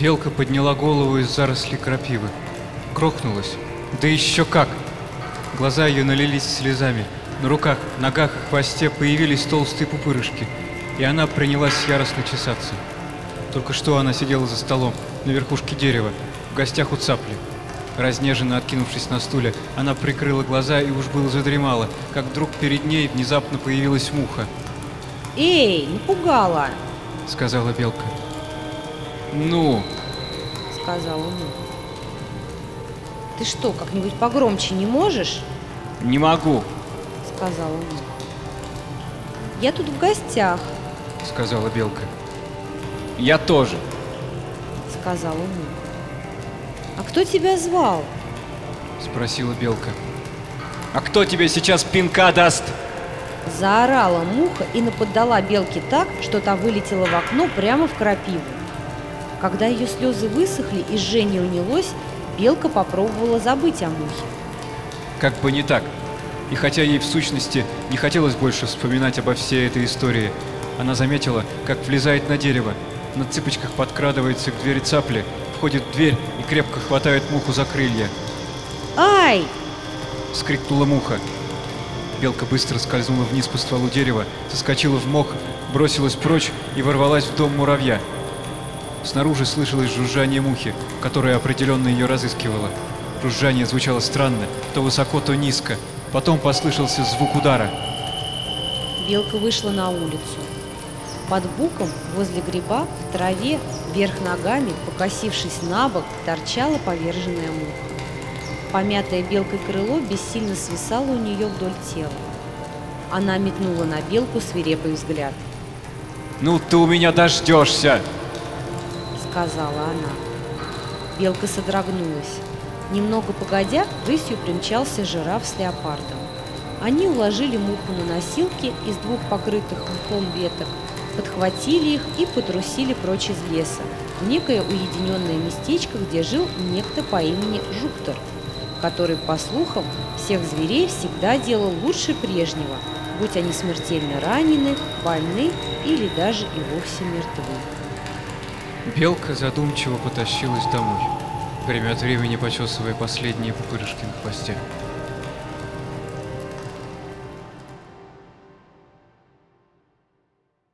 Белка подняла голову из заросли крапивы. Грохнулась. Да еще как! Глаза ее налились слезами. На руках, ногах и хвосте появились толстые пупырышки, и она принялась яростно чесаться. Только что она сидела за столом, на верхушке дерева, в гостях у цапли. Разнеженно откинувшись на стуле, она прикрыла глаза и уж было задремала, как вдруг перед ней внезапно появилась муха, Эй, напугала, сказала Белка. «Ну, сказала муха. Ты что, как-нибудь погромче не можешь? не могу», сказала муха. Я тут в гостях, сказала Белка. «Я тоже», сказала муха. А кто тебя звал? спросила Белка. «А кто тебе сейчас пинка даст?» Заорала муха и наподдала белке так, что та вылетела в окно прямо в крапиву. Когда ее слезы высохли и жжение унялось, белка попробовала забыть о мухе. Как бы не так. И хотя ей в сущности не хотелось больше вспоминать обо всей этой истории, она заметила, как влезает на дерево, на цыпочках подкрадывается к двери цапли, входит в дверь и крепко хватает муху за крылья. «Ай!» — скрикнула муха. Белка быстро скользнула вниз по стволу дерева, соскочила в мох, бросилась прочь и ворвалась в дом муравья. Снаружи слышалось жужжание мухи, которая определенно ее разыскивала. Жужжание звучало странно, то высоко, то низко. Потом послышался звук удара. Белка вышла на улицу. Под буком, возле гриба, в траве, вверх ногами, покосившись на бок, торчала поверженная муха. Помятое белкой крыло бессильно свисало у нее вдоль тела. Она метнула на белку свирепый взгляд. «Ну ты у меня дождешься!» Сказала она. Белка содрогнулась. Немного погодя, рысью примчался жираф с леопардом. Они уложили муху на носилки из двух покрытых мхом веток, подхватили их и потрусили прочь из леса, в некое уединенное местечко, где жил некто по имени Жуктор, который, по слухам, всех зверей всегда делал лучше прежнего, будь они смертельно ранены, больны или даже и вовсе мертвы. Белка задумчиво потащилась домой, время от времени почесывая последние пупырышки на хвосте.